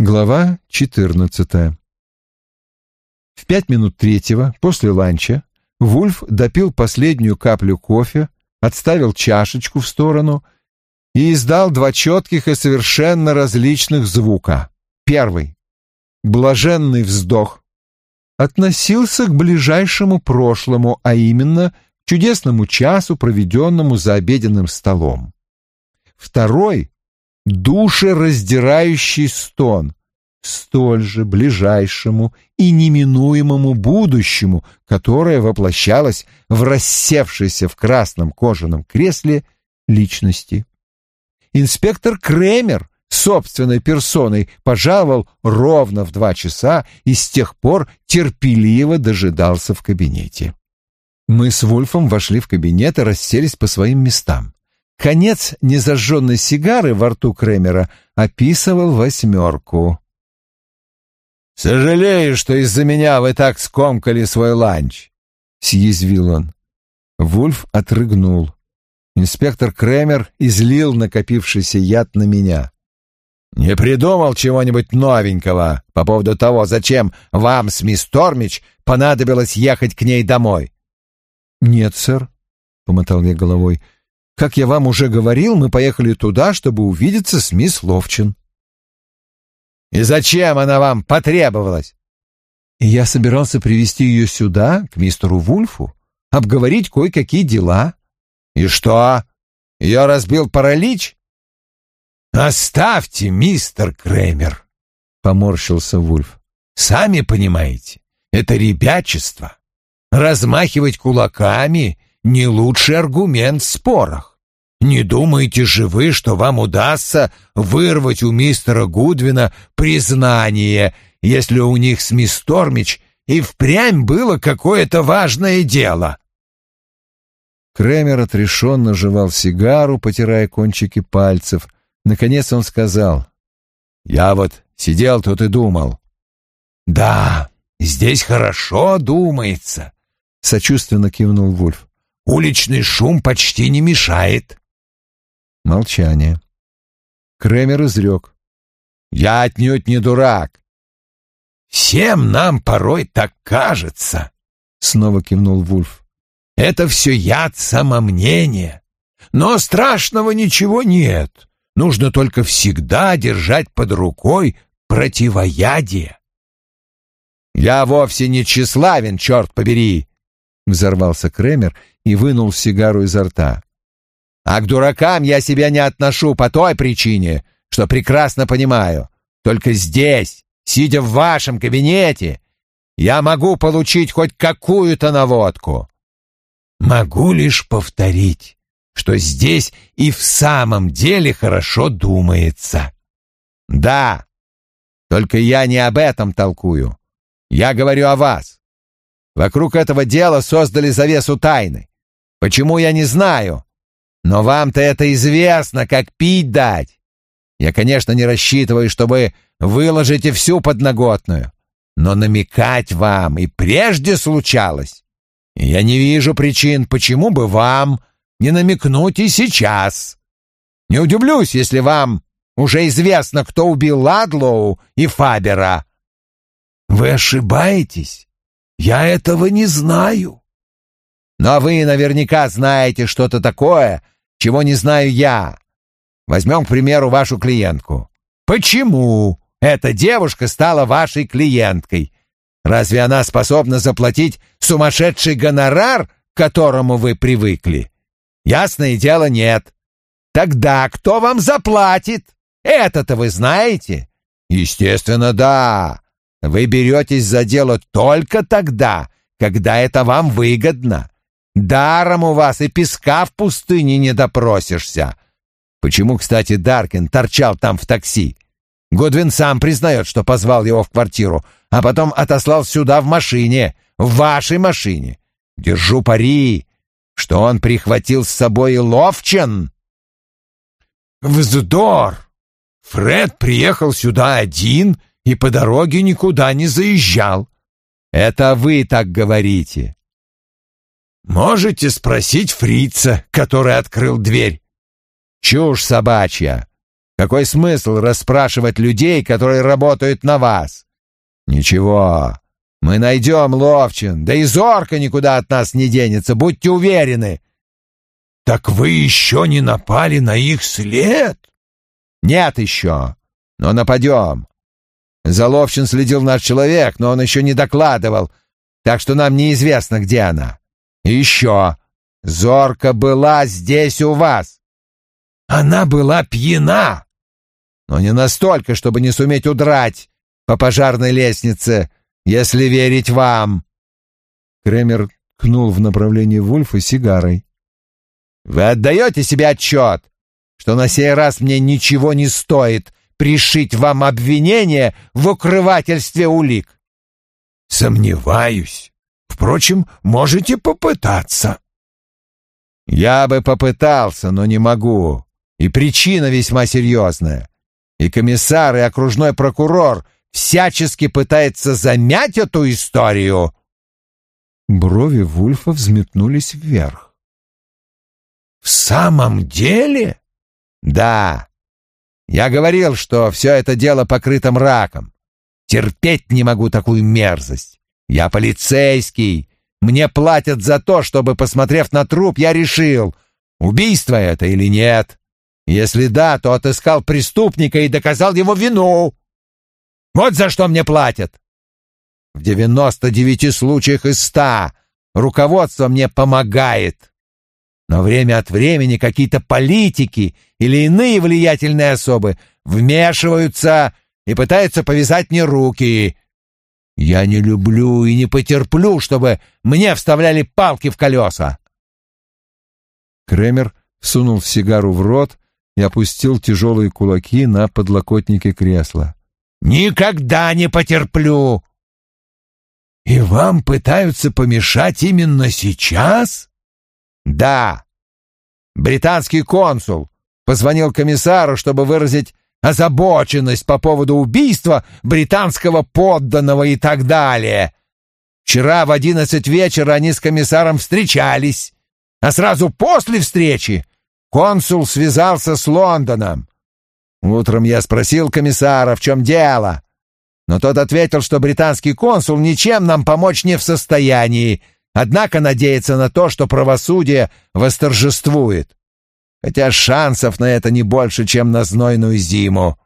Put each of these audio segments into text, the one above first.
Глава 14. В пять минут третьего, после ланча, Вульф допил последнюю каплю кофе, отставил чашечку в сторону и издал два четких и совершенно различных звука. Первый — блаженный вздох. Относился к ближайшему прошлому, а именно к чудесному часу, проведенному за обеденным столом. Второй душераздирающий стон, столь же ближайшему и неминуемому будущему, которое воплощалось в рассевшейся в красном кожаном кресле личности. Инспектор Кремер собственной персоной пожаловал ровно в два часа и с тех пор терпеливо дожидался в кабинете. Мы с Вульфом вошли в кабинет и расселись по своим местам. Конец незажженной сигары во рту Кремера описывал восьмерку. «Сожалею, что из-за меня вы так скомкали свой ланч», — съязвил он. Вульф отрыгнул. Инспектор Кремер излил накопившийся яд на меня. «Не придумал чего-нибудь новенького по поводу того, зачем вам с мисс Тормич понадобилось ехать к ней домой?» «Нет, сэр», — помотал я головой, — как я вам уже говорил, мы поехали туда, чтобы увидеться с мисс Ловчин. И зачем она вам потребовалась? И я собирался привести ее сюда, к мистеру Вульфу, обговорить кое-какие дела. И что? Ее разбил паралич? Оставьте, мистер Кремер, поморщился Вульф. Сами понимаете, это ребячество. Размахивать кулаками не лучший аргумент в спорах. Не думаете же вы, что вам удастся вырвать у мистера Гудвина признание, если у них с мисс Тормич и впрямь было какое-то важное дело?» Кремер отрешенно жевал сигару, потирая кончики пальцев. Наконец он сказал, «Я вот сидел тут и думал». «Да, здесь хорошо думается», — сочувственно кивнул Вульф. Уличный шум почти не мешает. Молчание. Кремер изрек. Я отнюдь не дурак. Всем нам порой так кажется. Снова кивнул Вульф. Это все яд самомнения. Но страшного ничего нет. Нужно только всегда держать под рукой противоядие. «Я вовсе не тщеславен, черт побери!» — взорвался Кремер и вынул сигару изо рта. «А к дуракам я себя не отношу по той причине, что прекрасно понимаю. Только здесь, сидя в вашем кабинете, я могу получить хоть какую-то наводку. Могу лишь повторить, что здесь и в самом деле хорошо думается. Да, только я не об этом толкую. Я говорю о вас. Вокруг этого дела создали завесу тайны. Почему я не знаю? Но вам-то это известно, как пить дать. Я, конечно, не рассчитываю, что вы выложите всю подноготную, но намекать вам и прежде случалось. Я не вижу причин, почему бы вам не намекнуть и сейчас. Не удивлюсь, если вам уже известно, кто убил Ладлоу и Фабера. Вы ошибаетесь. Я этого не знаю. Но вы наверняка знаете что-то такое, чего не знаю я. Возьмем, к примеру, вашу клиентку. Почему эта девушка стала вашей клиенткой? Разве она способна заплатить сумасшедший гонорар, к которому вы привыкли? Ясное дело, нет. Тогда кто вам заплатит? Это-то вы знаете? Естественно, да. Вы беретесь за дело только тогда, когда это вам выгодно. Даром у вас и песка в пустыне не допросишься. Почему, кстати, Даркин торчал там в такси? Годвин сам признает, что позвал его в квартиру, а потом отослал сюда в машине, в вашей машине. Держу пари, что он прихватил с собой и Ловчен. Вздор! Фред приехал сюда один и по дороге никуда не заезжал. Это вы так говорите. Можете спросить фрица, который открыл дверь. Чушь собачья. Какой смысл расспрашивать людей, которые работают на вас? Ничего, мы найдем Ловчин, да и Зорка никуда от нас не денется, будьте уверены. Так вы еще не напали на их след? Нет еще, но нападем. За Ловчин следил наш человек, но он еще не докладывал, так что нам неизвестно, где она. И еще, Зорка была здесь у вас. Она была пьяна, но не настолько, чтобы не суметь удрать по пожарной лестнице, если верить вам. Кремер ткнул в направлении Вульфа сигарой. Вы отдаете себе отчет, что на сей раз мне ничего не стоит пришить вам обвинение в укрывательстве улик? Сомневаюсь. Впрочем, можете попытаться. Я бы попытался, но не могу. И причина весьма серьезная. И комиссар, и окружной прокурор всячески пытаются замять эту историю. Брови Вульфа взметнулись вверх. «В самом деле?» «Да. Я говорил, что все это дело покрыто мраком. Терпеть не могу такую мерзость. Я полицейский. Мне платят за то, чтобы, посмотрев на труп, я решил, убийство это или нет. Если да, то отыскал преступника и доказал его вину. Вот за что мне платят. В девяносто девяти случаях из ста руководство мне помогает. Но время от времени какие-то политики или иные влиятельные особы вмешиваются и пытаются повязать мне руки. Я не люблю и не потерплю, чтобы мне вставляли палки в колеса. Кремер сунул сигару в рот и опустил тяжелые кулаки на подлокотники кресла. «Никогда не потерплю!» «И вам пытаются помешать именно сейчас?» «Да. Британский консул позвонил комиссару, чтобы выразить озабоченность по поводу убийства британского подданного и так далее. Вчера в одиннадцать вечера они с комиссаром встречались, а сразу после встречи Консул связался с Лондоном. Утром я спросил комиссара, в чем дело, но тот ответил, что британский консул ничем нам помочь не в состоянии, однако надеется на то, что правосудие восторжествует. Хотя шансов на это не больше, чем на знойную зиму.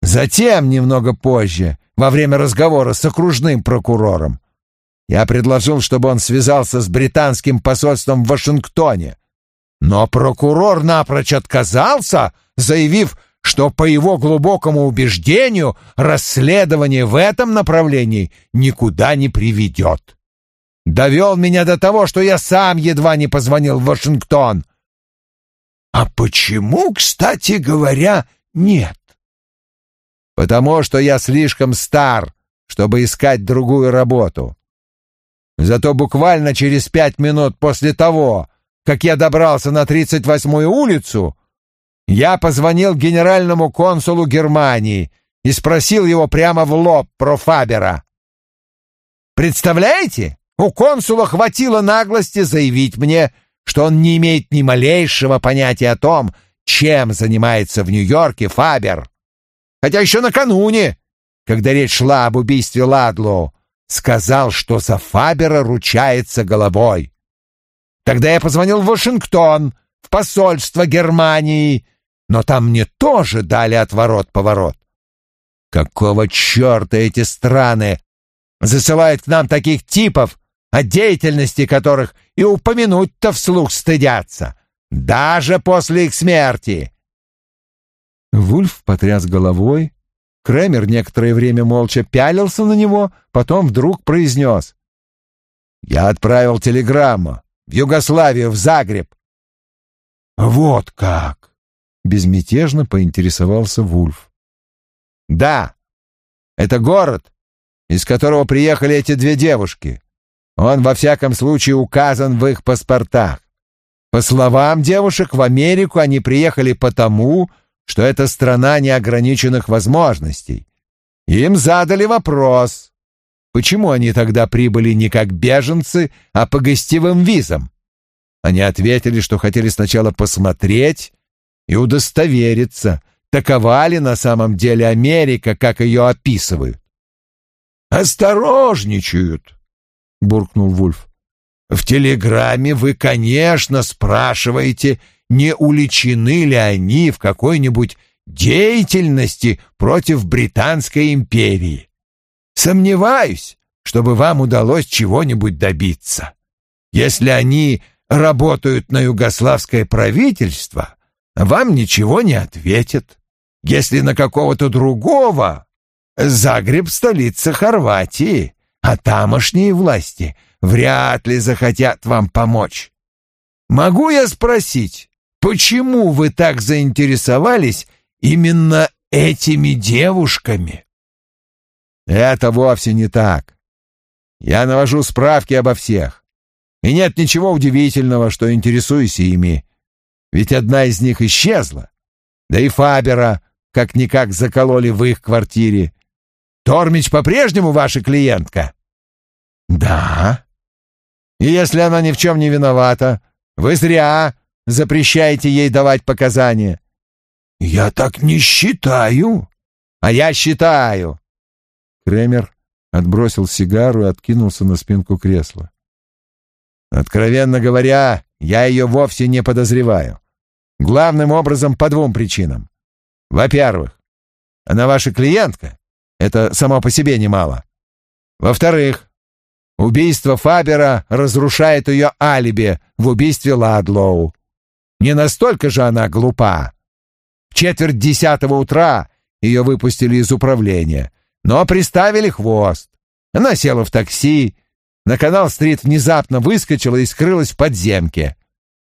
Затем, немного позже, во время разговора с окружным прокурором, я предложил, чтобы он связался с британским посольством в Вашингтоне. Но прокурор напрочь отказался, заявив, что по его глубокому убеждению расследование в этом направлении никуда не приведет. Довел меня до того, что я сам едва не позвонил в Вашингтон. А почему, кстати говоря, нет? Потому что я слишком стар, чтобы искать другую работу. Зато буквально через пять минут после того, как я добрался на 38-ю улицу, я позвонил генеральному консулу Германии и спросил его прямо в лоб про Фабера. Представляете, у консула хватило наглости заявить мне, что он не имеет ни малейшего понятия о том, чем занимается в Нью-Йорке Фабер. Хотя еще накануне, когда речь шла об убийстве Ладлоу, сказал, что за Фабера ручается головой. Тогда я позвонил в Вашингтон, в посольство Германии, но там мне тоже дали отворот-поворот. Какого черта эти страны засылают к нам таких типов, о деятельности которых и упомянуть-то вслух стыдятся, даже после их смерти. Вульф потряс головой. Кремер некоторое время молча пялился на него, потом вдруг произнес. «Я отправил телеграмму в Югославию, в Загреб». «Вот как!» — безмятежно поинтересовался Вульф. «Да, это город, из которого приехали эти две девушки. Он, во всяком случае, указан в их паспортах. По словам девушек, в Америку они приехали потому, что это страна неограниченных возможностей. Им задали вопрос, почему они тогда прибыли не как беженцы, а по гостевым визам. Они ответили, что хотели сначала посмотреть и удостовериться, Такова ли на самом деле Америка, как ее описывают? «Осторожничают», — буркнул Вульф. «В телеграмме вы, конечно, спрашиваете, не уличены ли они в какой-нибудь деятельности против Британской империи. Сомневаюсь, чтобы вам удалось чего-нибудь добиться. Если они работают на югославское правительство, вам ничего не ответят. Если на какого-то другого, Загреб — столица Хорватии, а тамошние власти вряд ли захотят вам помочь. Могу я спросить, почему вы так заинтересовались именно этими девушками? Это вовсе не так. Я навожу справки обо всех. И нет ничего удивительного, что интересуюсь ими. Ведь одна из них исчезла. Да и Фабера как-никак закололи в их квартире. Тормич по-прежнему ваша клиентка? Да. И если она ни в чем не виновата, вы зря запрещаете ей давать показания. Я так не считаю. А я считаю. Кремер отбросил сигару и откинулся на спинку кресла. Откровенно говоря, я ее вовсе не подозреваю. Главным образом по двум причинам. Во-первых, она ваша клиентка. Это само по себе немало. Во-вторых, убийство Фабера разрушает ее алиби в убийстве Ладлоу. Не настолько же она глупа. В четверть десятого утра ее выпустили из управления, но приставили хвост. Она села в такси, на канал-стрит внезапно выскочила и скрылась в подземке.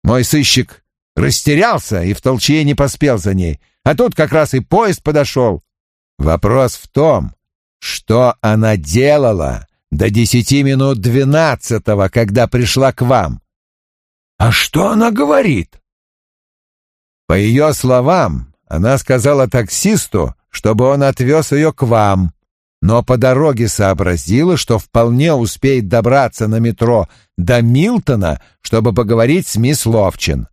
Мой сыщик растерялся и в толчье не поспел за ней, а тут как раз и поезд подошел. Вопрос в том, что она делала до десяти минут двенадцатого, когда пришла к вам. А что она говорит? По ее словам, она сказала таксисту, чтобы он отвез ее к вам, но по дороге сообразила, что вполне успеет добраться на метро до Милтона, чтобы поговорить с мисс Ловчин.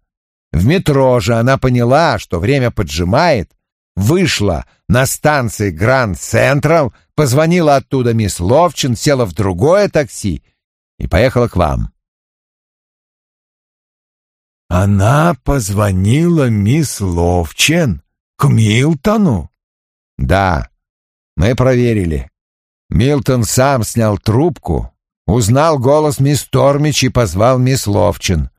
В метро же она поняла, что время поджимает, вышла на станции Гранд Централ, позвонила оттуда мисс Ловчин, села в другое такси и поехала к вам. Она позвонила мисс Ловчин к Милтону? Да, мы проверили. Милтон сам снял трубку, узнал голос мисс Тормич и позвал мисс Ловчин.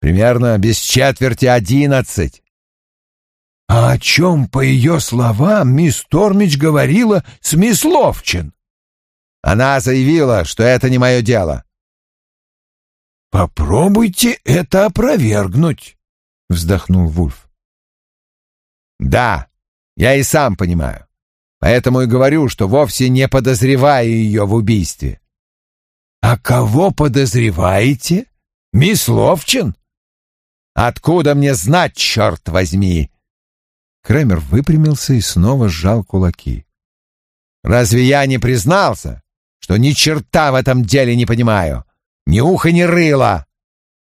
Примерно без четверти одиннадцать. А о чем, по ее словам, мисс Тормич говорила с мисс Ловчин? Она заявила, что это не мое дело. «Попробуйте это опровергнуть», — вздохнул Вульф. «Да, я и сам понимаю. Поэтому и говорю, что вовсе не подозреваю ее в убийстве. А кого подозреваете? Мисс Ловчин? Откуда мне знать, черт возьми? Кремер выпрямился и снова сжал кулаки. Разве я не признался, что ни черта в этом деле не понимаю? Ни уха, ни рыла.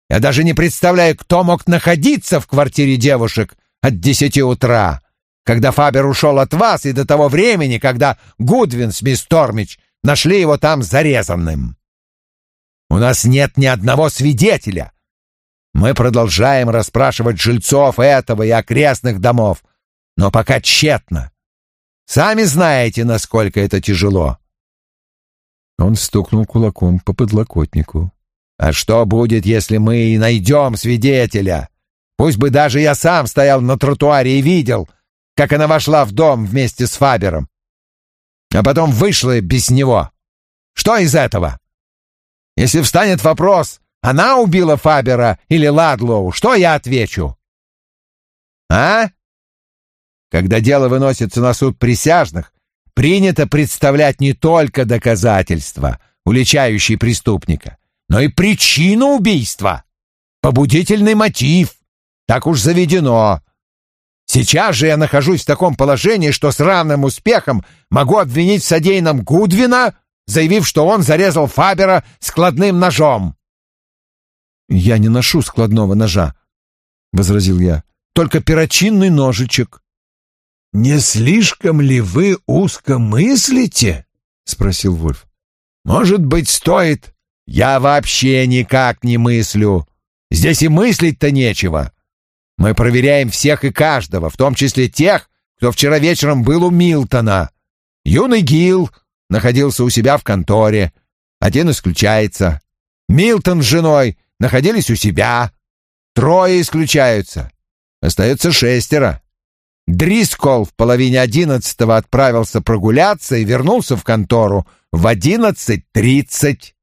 Я даже не представляю, кто мог находиться в квартире девушек от десяти утра когда Фабер ушел от вас и до того времени, когда Гудвин с мисс Тормич нашли его там зарезанным. У нас нет ни одного свидетеля. Мы продолжаем расспрашивать жильцов этого и окрестных домов, но пока тщетно. Сами знаете, насколько это тяжело. Он стукнул кулаком по подлокотнику. А что будет, если мы и найдем свидетеля? Пусть бы даже я сам стоял на тротуаре и видел, как она вошла в дом вместе с Фабером, а потом вышла без него. Что из этого? Если встанет вопрос, она убила Фабера или Ладлоу, что я отвечу? А? Когда дело выносится на суд присяжных, принято представлять не только доказательства, уличающие преступника, но и причину убийства, побудительный мотив. Так уж заведено. Сейчас же я нахожусь в таком положении, что с равным успехом могу обвинить в содеянном Гудвина, заявив, что он зарезал Фабера складным ножом. «Я не ношу складного ножа», — возразил я, — «только перочинный ножичек». Не слишком ли вы узко мыслите?» — спросил Вульф. «Может быть, стоит...» «Я вообще никак не мыслю. Здесь и мыслить-то нечего. Мы проверяем всех и каждого, в том числе тех, кто вчера вечером был у Милтона. Юный Гил находился у себя в конторе. Один исключается. Милтон с женой находились у себя. Трое исключаются. Остается шестеро. Дрискол в половине одиннадцатого отправился прогуляться и вернулся в контору в одиннадцать тридцать.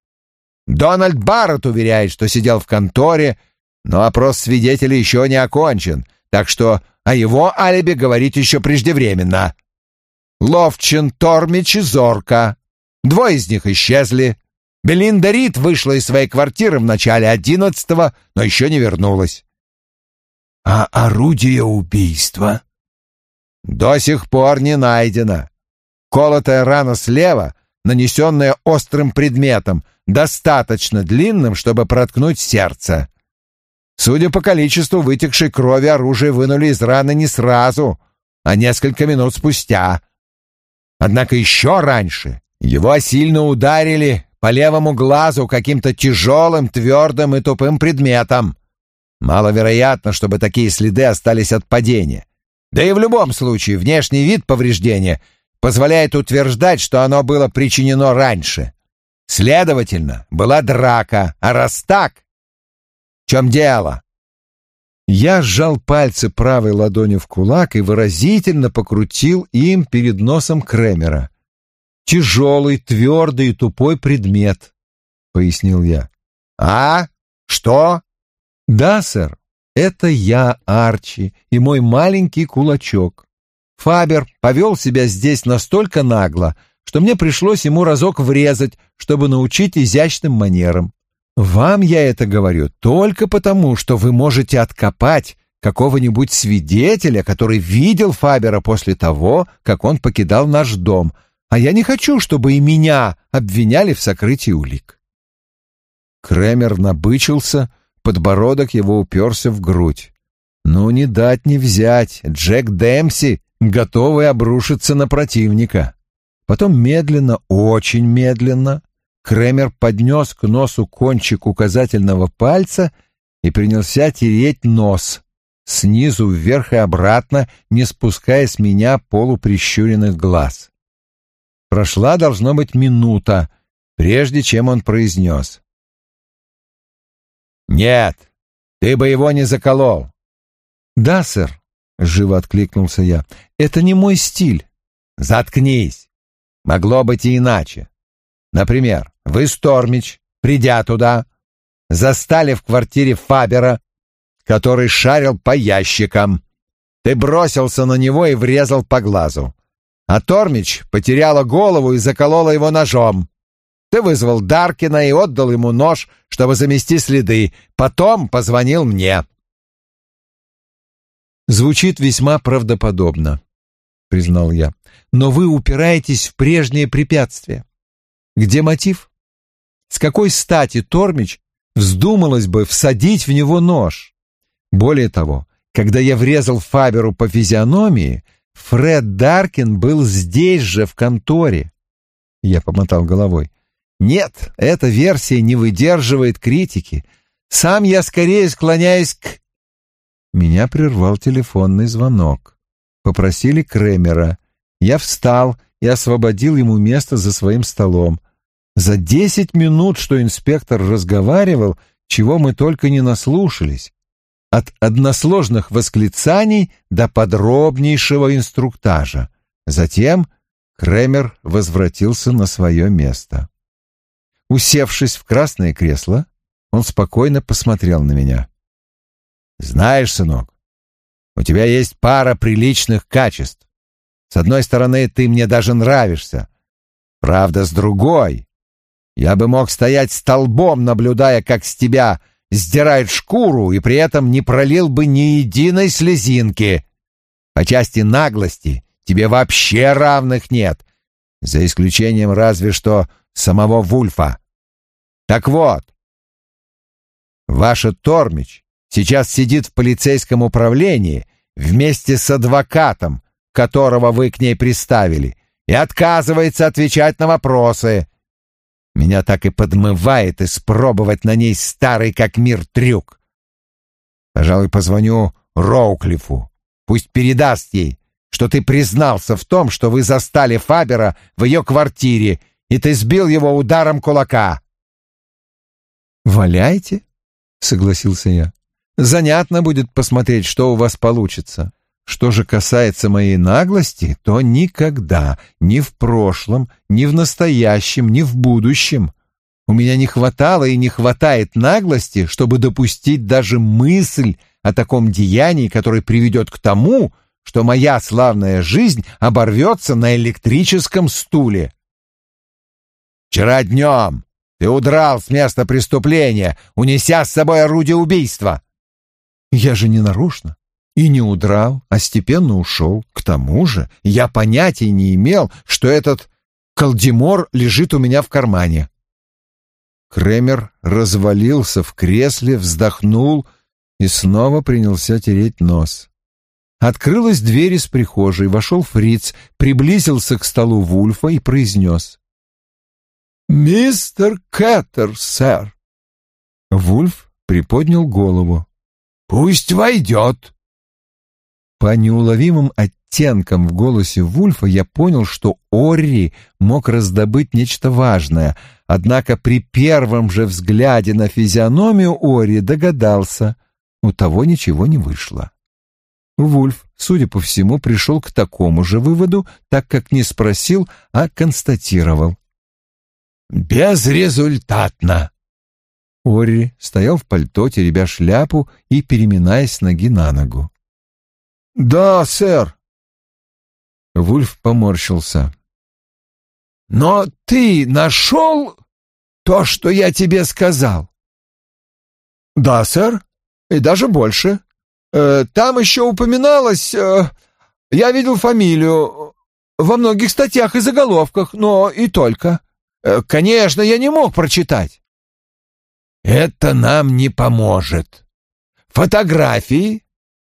Дональд Барретт уверяет, что сидел в конторе, но опрос свидетелей еще не окончен, так что о его алиби говорить еще преждевременно. Ловчин, Тормич и Зорка. Двое из них исчезли. Белинда Рид вышла из своей квартиры в начале одиннадцатого, но еще не вернулась. А орудие убийства? До сих пор не найдено. Колотая рана слева, нанесенная острым предметом, достаточно длинным, чтобы проткнуть сердце. Судя по количеству вытекшей крови, оружие вынули из раны не сразу, а несколько минут спустя. Однако еще раньше его сильно ударили по левому глазу каким-то тяжелым, твердым и тупым предметом. Маловероятно, чтобы такие следы остались от падения. Да и в любом случае внешний вид повреждения позволяет утверждать, что оно было причинено раньше. Следовательно, была драка, а раз так... В чем дело? Я сжал пальцы правой ладони в кулак и выразительно покрутил им перед носом Кремера. «Тяжелый, твердый и тупой предмет», — пояснил я. «А? Что?» «Да, сэр, это я, Арчи, и мой маленький кулачок. Фабер повел себя здесь настолько нагло, что мне пришлось ему разок врезать, чтобы научить изящным манерам. Вам я это говорю только потому, что вы можете откопать какого-нибудь свидетеля, который видел Фабера после того, как он покидал наш дом, а я не хочу, чтобы и меня обвиняли в сокрытии улик. Кремер набычился, подбородок его уперся в грудь. Ну, не дать не взять, Джек Дэмси, готовый обрушиться на противника. Потом медленно, очень медленно, Кремер поднес к носу кончик указательного пальца и принялся тереть нос, снизу вверх и обратно, не спуская с меня полуприщуренных глаз. Прошла, должно быть, минута, прежде чем он произнес. «Нет, ты бы его не заколол». «Да, сэр», — живо откликнулся я, — «это не мой стиль». «Заткнись. Могло быть и иначе. Например, вы, Стормич, придя туда, застали в квартире Фабера, который шарил по ящикам. Ты бросился на него и врезал по глазу. А Тормич потеряла голову и заколола его ножом. Ты вызвал Даркина и отдал ему нож, чтобы замести следы. Потом позвонил мне. Звучит весьма правдоподобно, признал я. Но вы упираетесь в прежние препятствия. Где мотив? С какой стати Тормич вздумалось бы всадить в него нож? Более того, когда я врезал Фаберу по физиономии, Фред Даркин был здесь же, в конторе. Я помотал головой. Нет, эта версия не выдерживает критики. Сам я скорее склоняюсь к... Меня прервал телефонный звонок. Попросили Кремера. Я встал и освободил ему место за своим столом. За десять минут, что инспектор разговаривал, чего мы только не наслушались. От односложных восклицаний до подробнейшего инструктажа. Затем Кремер возвратился на свое место. Усевшись в красное кресло, он спокойно посмотрел на меня. «Знаешь, сынок, у тебя есть пара приличных качеств. С одной стороны, ты мне даже нравишься. Правда, с другой, я бы мог стоять столбом, наблюдая, как с тебя сдирают шкуру, и при этом не пролил бы ни единой слезинки. По части наглости тебе вообще равных нет, за исключением разве что самого Вульфа. Так вот, ваша Тормич сейчас сидит в полицейском управлении вместе с адвокатом, которого вы к ней приставили, и отказывается отвечать на вопросы. Меня так и подмывает испробовать на ней старый как мир трюк. Пожалуй, позвоню Роуклифу. Пусть передаст ей, что ты признался в том, что вы застали Фабера в ее квартире, и ты сбил его ударом кулака. «Валяйте», — согласился я. «Занятно будет посмотреть, что у вас получится. Что же касается моей наглости, то никогда, ни в прошлом, ни в настоящем, ни в будущем у меня не хватало и не хватает наглости, чтобы допустить даже мысль о таком деянии, которое приведет к тому, что моя славная жизнь оборвется на электрическом стуле. Вчера днем ты удрал с места преступления, унеся с собой орудие убийства. Я же не нарочно. И не удрал, а степенно ушел. К тому же я понятия не имел, что этот колдимор лежит у меня в кармане. Кремер развалился в кресле, вздохнул и снова принялся тереть нос. Открылась дверь из прихожей, вошел фриц, приблизился к столу Вульфа и произнес. «Мистер Кэттер, сэр!» Вульф приподнял голову. «Пусть войдет!» По неуловимым оттенкам в голосе Вульфа я понял, что Орри мог раздобыть нечто важное, однако при первом же взгляде на физиономию Орри догадался, у того ничего не вышло. Вульф, судя по всему, пришел к такому же выводу, так как не спросил, а констатировал. «Безрезультатно!» Ори стоял в пальто, теребя шляпу и переминаясь с ноги на ногу. «Да, сэр!» Вульф поморщился. «Но ты нашел то, что я тебе сказал?» «Да, сэр, и даже больше. Э, там еще упоминалось... Э, я видел фамилию во многих статьях и заголовках, но и только. Э, конечно, я не мог прочитать. Это нам не поможет. Фотографии?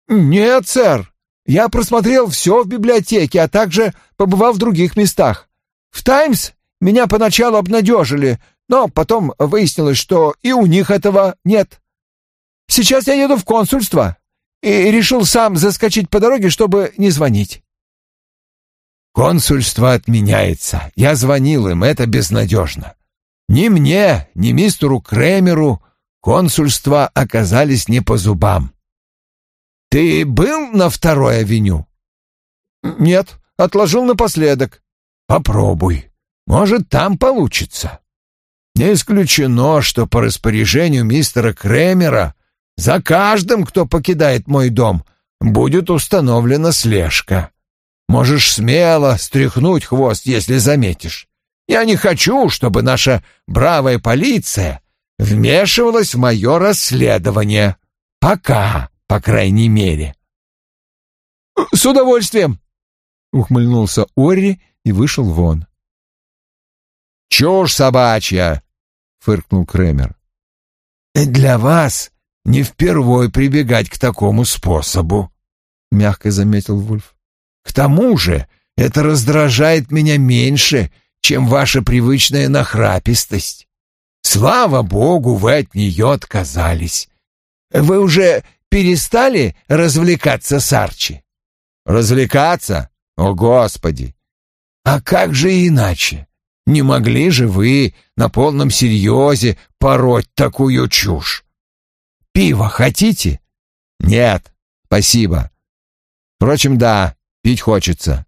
Нет, сэр. Я просмотрел все в библиотеке, а также побывал в других местах. В «Таймс» меня поначалу обнадежили, но потом выяснилось, что и у них этого нет. Сейчас я еду в консульство и решил сам заскочить по дороге, чтобы не звонить. Консульство отменяется. Я звонил им, это безнадежно. Ни мне, ни мистеру Кремеру консульства оказались не по зубам. Ты был на второй авеню? Нет, отложил напоследок. Попробуй. Может, там получится. Не исключено, что по распоряжению мистера Кремера за каждым, кто покидает мой дом, будет установлена слежка. Можешь смело стряхнуть хвост, если заметишь. Я не хочу, чтобы наша бравая полиция вмешивалась в мое расследование. Пока, по крайней мере. «С удовольствием!» — ухмыльнулся Орри и вышел вон. «Чушь собачья!» — фыркнул Кремер. «Для вас не впервой прибегать к такому способу», — мягко заметил Вульф. «К тому же это раздражает меня меньше, чем ваша привычная нахрапистость. Слава богу, вы от нее отказались. Вы уже перестали развлекаться с Арчи?» «Развлекаться? О, Господи!» «А как же иначе? Не могли же вы на полном серьезе пороть такую чушь?» Пиво хотите? Нет, спасибо. Впрочем, да, пить хочется.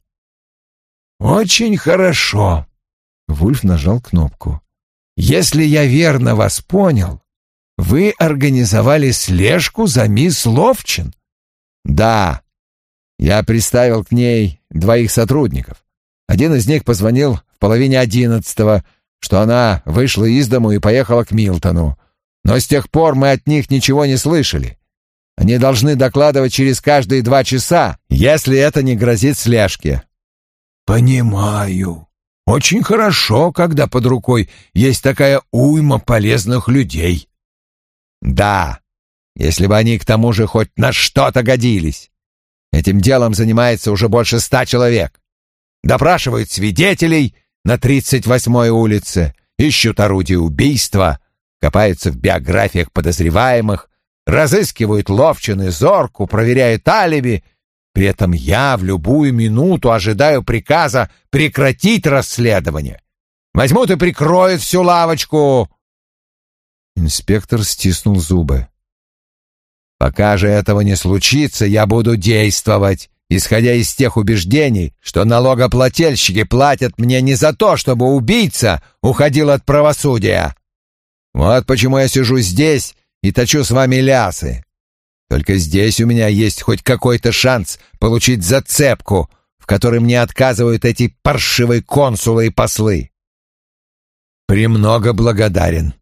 Очень хорошо. Вульф нажал кнопку. Если я верно вас понял, вы организовали слежку за мисс Ловчин? Да. Я приставил к ней двоих сотрудников. Один из них позвонил в половине одиннадцатого, что она вышла из дому и поехала к Милтону. Но с тех пор мы от них ничего не слышали. Они должны докладывать через каждые два часа, если это не грозит слежке». «Понимаю. Очень хорошо, когда под рукой есть такая уйма полезных людей». «Да, если бы они к тому же хоть на что-то годились. Этим делом занимается уже больше ста человек. Допрашивают свидетелей на 38-й улице, ищут орудие убийства, копаются в биографиях подозреваемых, разыскивают Ловчин и Зорку, проверяют алиби. При этом я в любую минуту ожидаю приказа прекратить расследование. Возьмут и прикроют всю лавочку. Инспектор стиснул зубы. Пока же этого не случится, я буду действовать, исходя из тех убеждений, что налогоплательщики платят мне не за то, чтобы убийца уходил от правосудия. Вот почему я сижу здесь и точу с вами лясы. Только здесь у меня есть хоть какой-то шанс получить зацепку, в которой мне отказывают эти паршивые консулы и послы. Премного благодарен.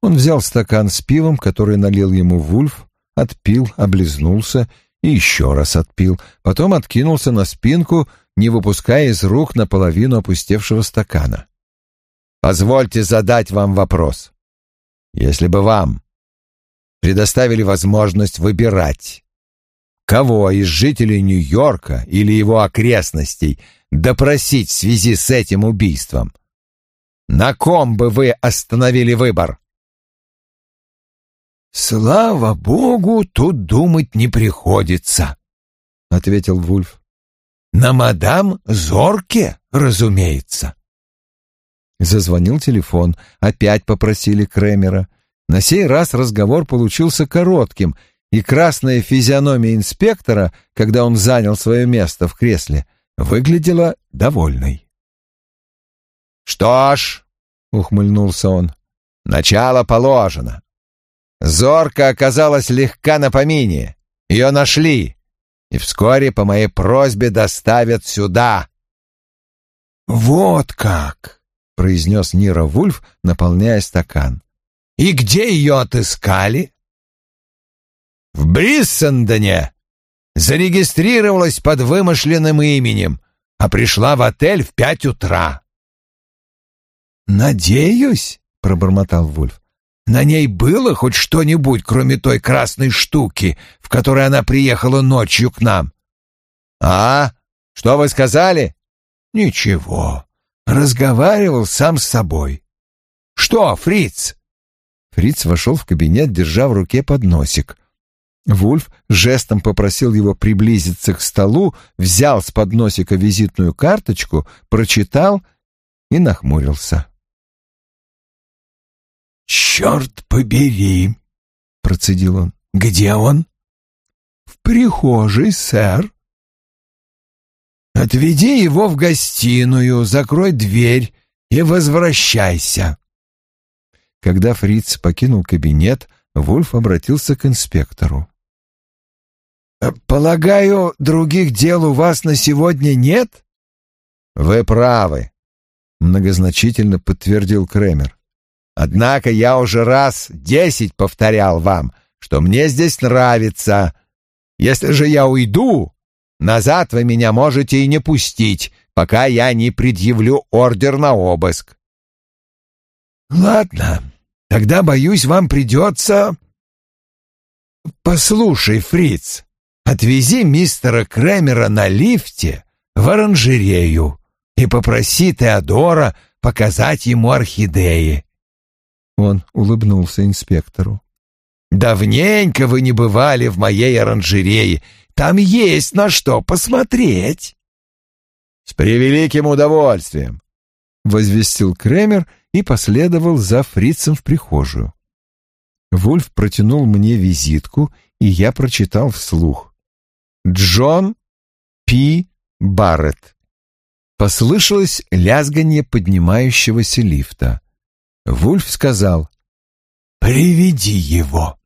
Он взял стакан с пивом, который налил ему Вульф, отпил, облизнулся и еще раз отпил, потом откинулся на спинку, не выпуская из рук наполовину опустевшего стакана. «Позвольте задать вам вопрос. Если бы вам предоставили возможность выбирать, кого из жителей Нью-Йорка или его окрестностей допросить в связи с этим убийством, на ком бы вы остановили выбор?» «Слава богу, тут думать не приходится», — ответил Вульф. «На мадам Зорке, разумеется». Зазвонил телефон, опять попросили Кремера. На сей раз разговор получился коротким, и красная физиономия инспектора, когда он занял свое место в кресле, выглядела довольной. «Что ж», — ухмыльнулся он, — «начало положено. Зорка оказалась легка на помине. Ее нашли, и вскоре по моей просьбе доставят сюда». «Вот как!» — произнес Нира Вульф, наполняя стакан. «И где ее отыскали?» «В Бриссендоне. Зарегистрировалась под вымышленным именем, а пришла в отель в пять утра». «Надеюсь», — пробормотал Вульф, на ней было хоть что-нибудь, кроме той красной штуки, в которой она приехала ночью к нам? А? Что вы сказали? Ничего. Разговаривал сам с собой. Что, Фриц? Фриц вошел в кабинет, держа в руке подносик. Вульф жестом попросил его приблизиться к столу, взял с подносика визитную карточку, прочитал и нахмурился. «Черт побери!» — процедил он. «Где он?» «В прихожей, сэр». «Отведи его в гостиную, закрой дверь и возвращайся». Когда Фриц покинул кабинет, Вульф обратился к инспектору. «Полагаю, других дел у вас на сегодня нет?» «Вы правы», — многозначительно подтвердил Кремер. Однако я уже раз десять повторял вам, что мне здесь нравится. Если же я уйду, назад вы меня можете и не пустить, пока я не предъявлю ордер на обыск. Ладно, тогда, боюсь, вам придется... Послушай, Фриц, отвези мистера Кремера на лифте в оранжерею и попроси Теодора показать ему орхидеи. Он улыбнулся инспектору. «Давненько вы не бывали в моей оранжерее. Там есть на что посмотреть». «С превеликим удовольствием», — возвестил Кремер и последовал за фрицем в прихожую. Вульф протянул мне визитку, и я прочитал вслух. «Джон П. Барретт». Послышалось лязганье поднимающегося лифта. Вульф сказал, «Приведи его».